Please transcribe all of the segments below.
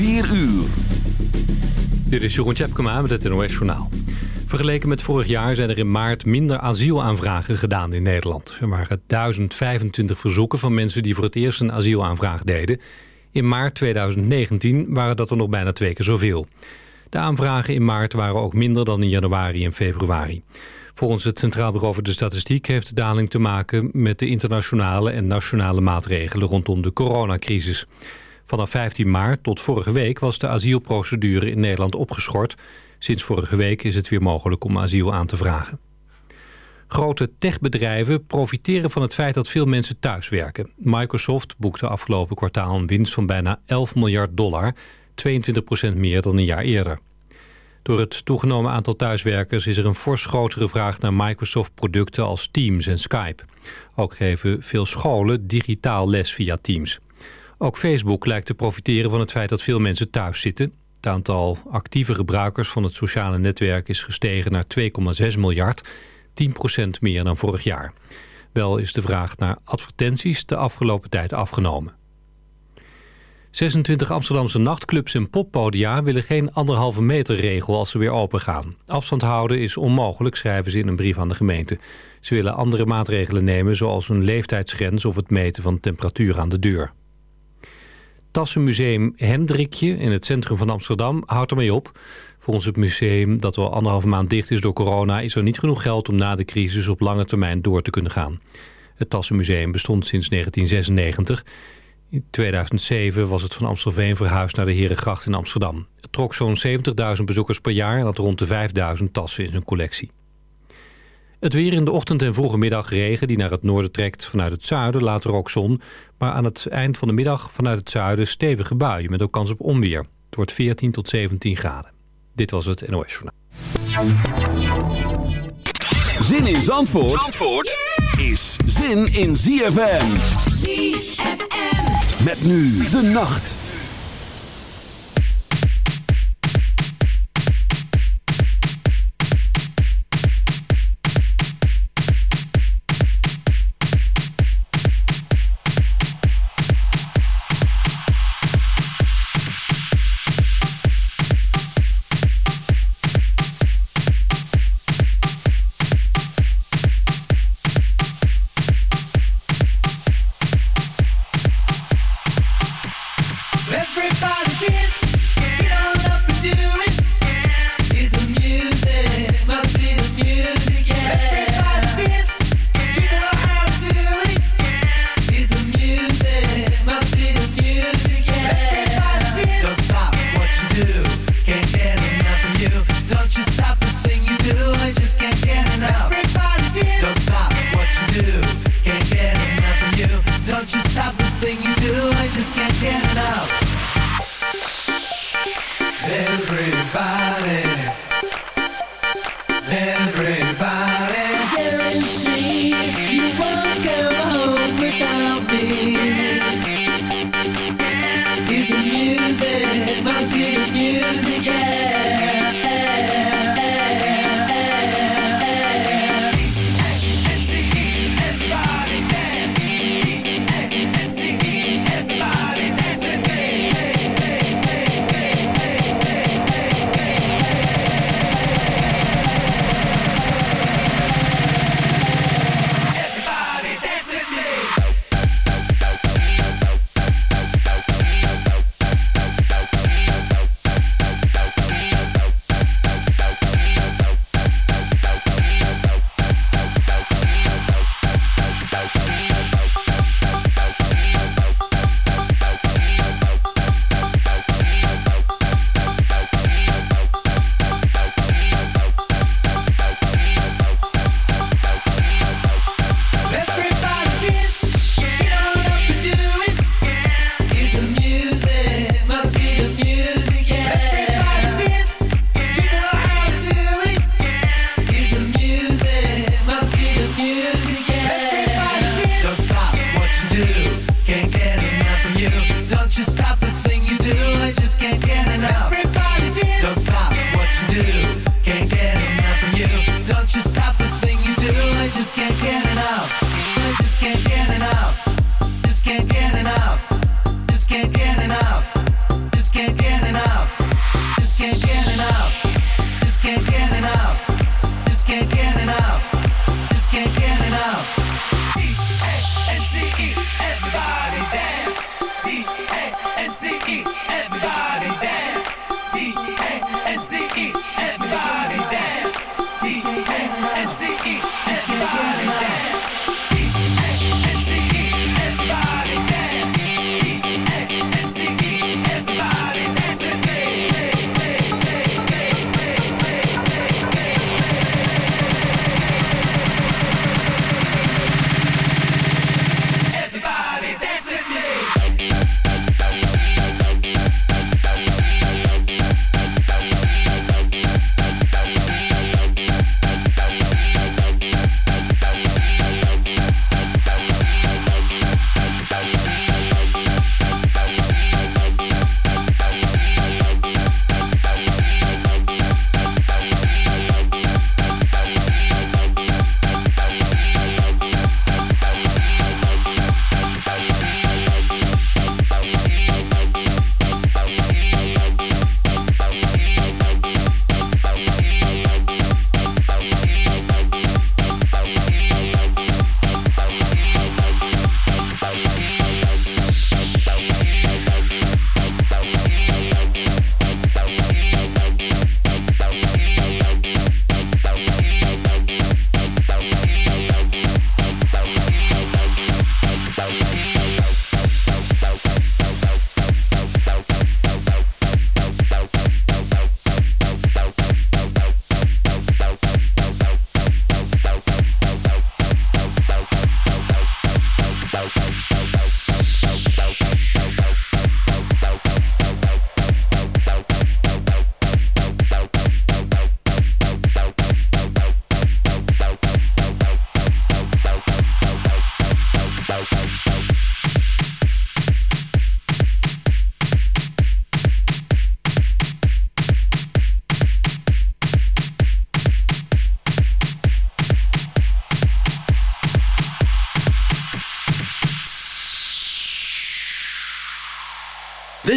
4 uur. Dit is Jeroen Tjepkema met het NOS Journaal. Vergeleken met vorig jaar zijn er in maart minder asielaanvragen gedaan in Nederland. Er waren 1025 verzoeken van mensen die voor het eerst een asielaanvraag deden. In maart 2019 waren dat er nog bijna twee keer zoveel. De aanvragen in maart waren ook minder dan in januari en februari. Volgens het Centraal Bureau voor de Statistiek heeft de daling te maken met de internationale en nationale maatregelen rondom de coronacrisis. Vanaf 15 maart tot vorige week was de asielprocedure in Nederland opgeschort. Sinds vorige week is het weer mogelijk om asiel aan te vragen. Grote techbedrijven profiteren van het feit dat veel mensen thuiswerken. Microsoft boekte afgelopen kwartaal een winst van bijna 11 miljard dollar, 22% meer dan een jaar eerder. Door het toegenomen aantal thuiswerkers is er een fors grotere vraag naar Microsoft-producten als Teams en Skype. Ook geven veel scholen digitaal les via Teams. Ook Facebook lijkt te profiteren van het feit dat veel mensen thuis zitten. Het aantal actieve gebruikers van het sociale netwerk is gestegen naar 2,6 miljard, 10% meer dan vorig jaar. Wel is de vraag naar advertenties de afgelopen tijd afgenomen. 26 Amsterdamse nachtclubs en poppodia willen geen anderhalve meter regel als ze weer open gaan. Afstand houden is onmogelijk, schrijven ze in een brief aan de gemeente. Ze willen andere maatregelen nemen, zoals een leeftijdsgrens of het meten van temperatuur aan de deur. Tassenmuseum Hendrikje in het centrum van Amsterdam houdt ermee op. Volgens het museum, dat al anderhalve maand dicht is door corona... is er niet genoeg geld om na de crisis op lange termijn door te kunnen gaan. Het Tassenmuseum bestond sinds 1996. In 2007 was het van Amstelveen verhuisd naar de Herengracht in Amsterdam. Het trok zo'n 70.000 bezoekers per jaar... en had rond de 5.000 tassen in zijn collectie. Het weer in de ochtend en vroege middag regen die naar het noorden trekt vanuit het zuiden, later ook zon. Maar aan het eind van de middag vanuit het zuiden stevige buien met ook kans op onweer. Het wordt 14 tot 17 graden. Dit was het NOS Journaal. Zin in Zandvoort, Zandvoort is zin in ZFM. ZFM. Met nu de nacht.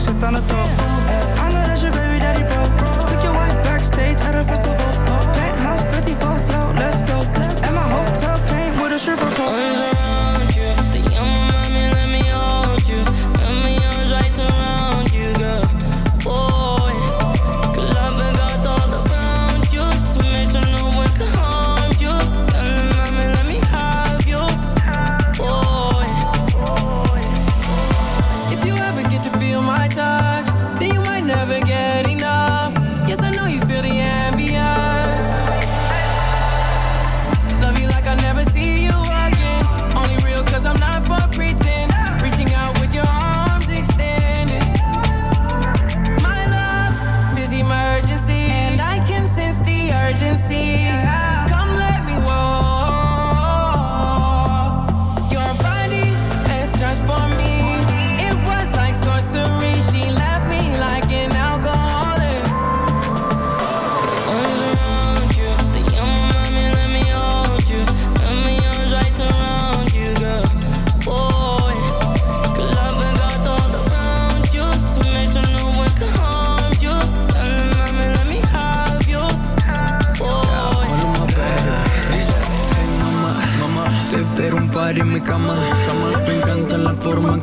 zit aan het top.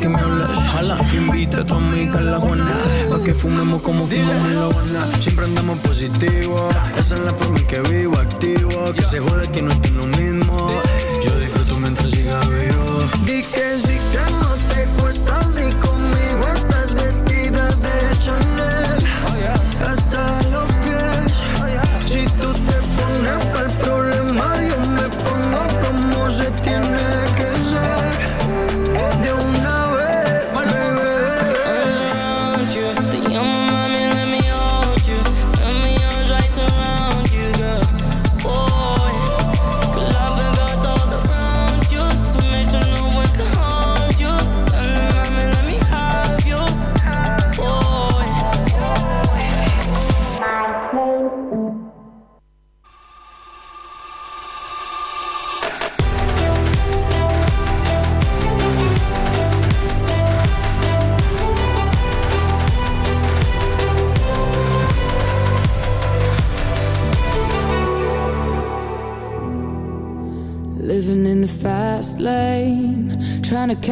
que me hablas. Jala, invita a tu amiga a la Juana. Pa' que fumemos como fumamos en la Habana. Siempre andamos positivo. Esa es la forma en que vivo, activo. Que se jode que no estoy lo mismo. Yo disfruto mientras siga vivo.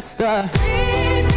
faster. Lead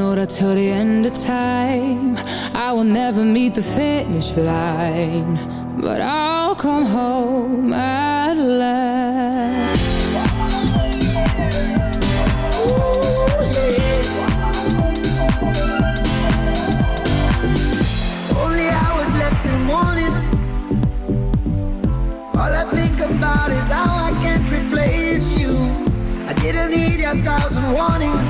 know that till the end of time I will never meet the finish line But I'll come home at last about is how I can't replace you. I didn't need a thousand warnings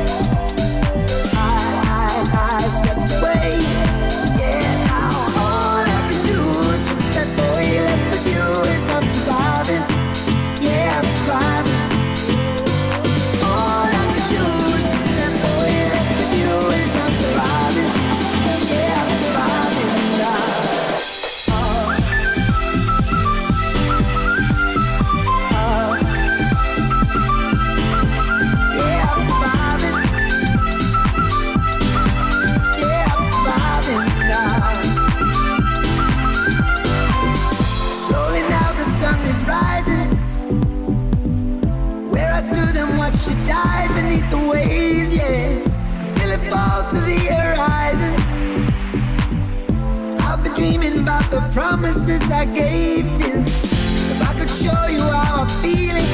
promises I gave to. If I could show you how I'm feeling,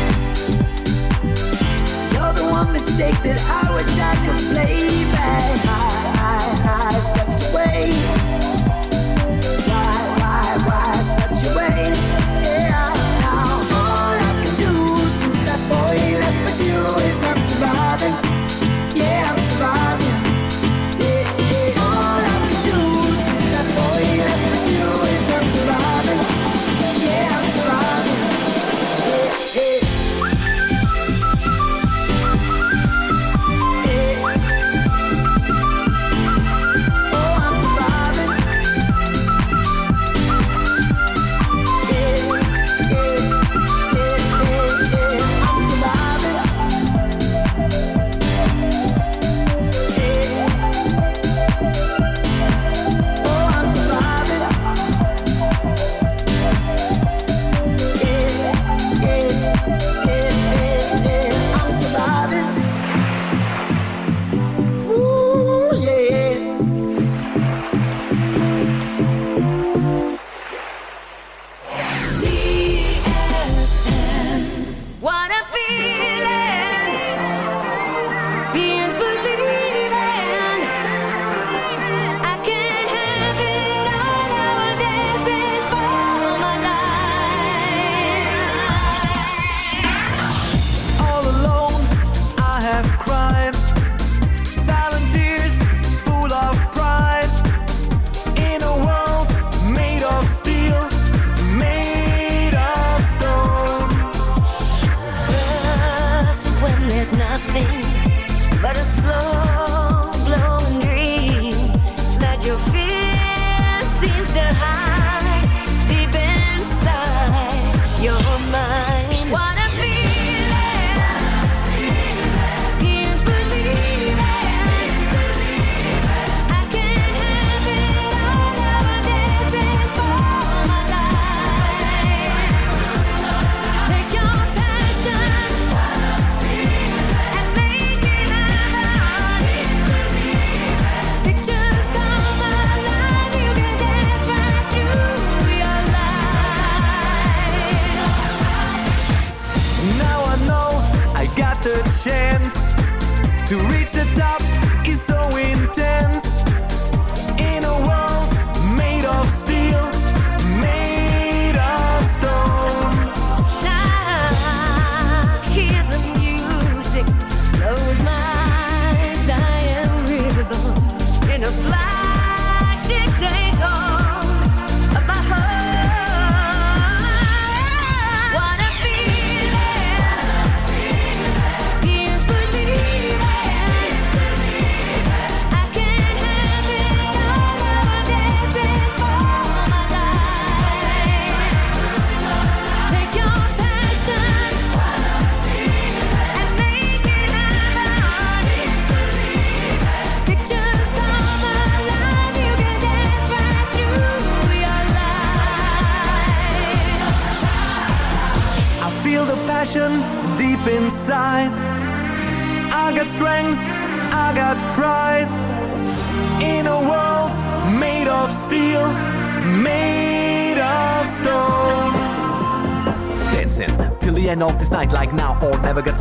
you're the one mistake that I wish I could play back. I, I, I stepped away.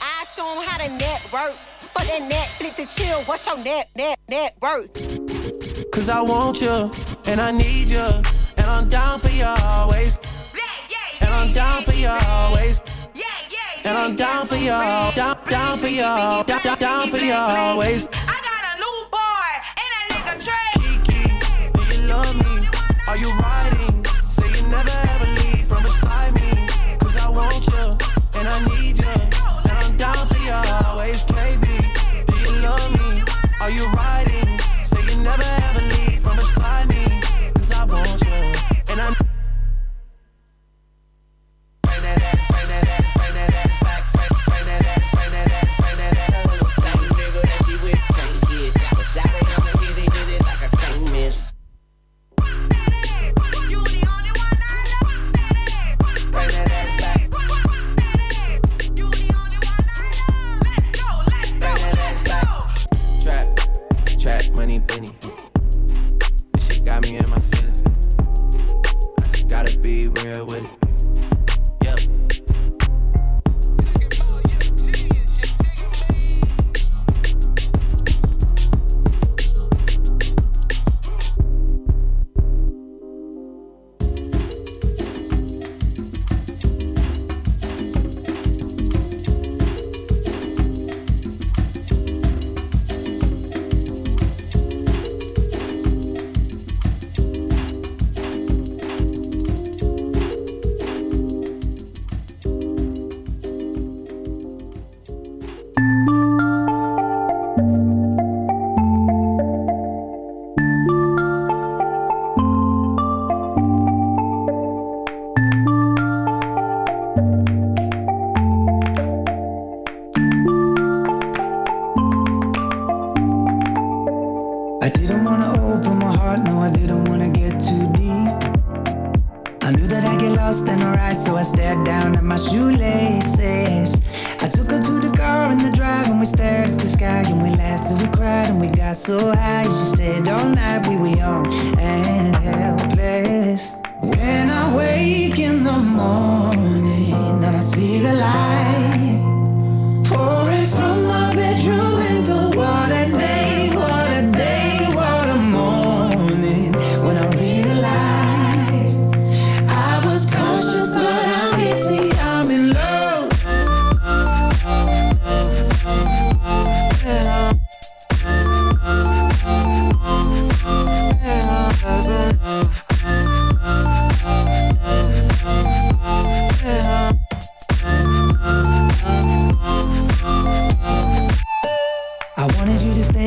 I show them how to network. For that Netflix to chill, what's your net, net, net worth? Cause I want you, and I need you, and I'm down for you always. And I'm down for you always. And I'm down for you, down, down for you, down, down, down for you always. I got a new boy and a nigga Trey. Kiki, do you love me? Are you right?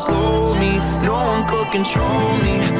slow me. No one could control me.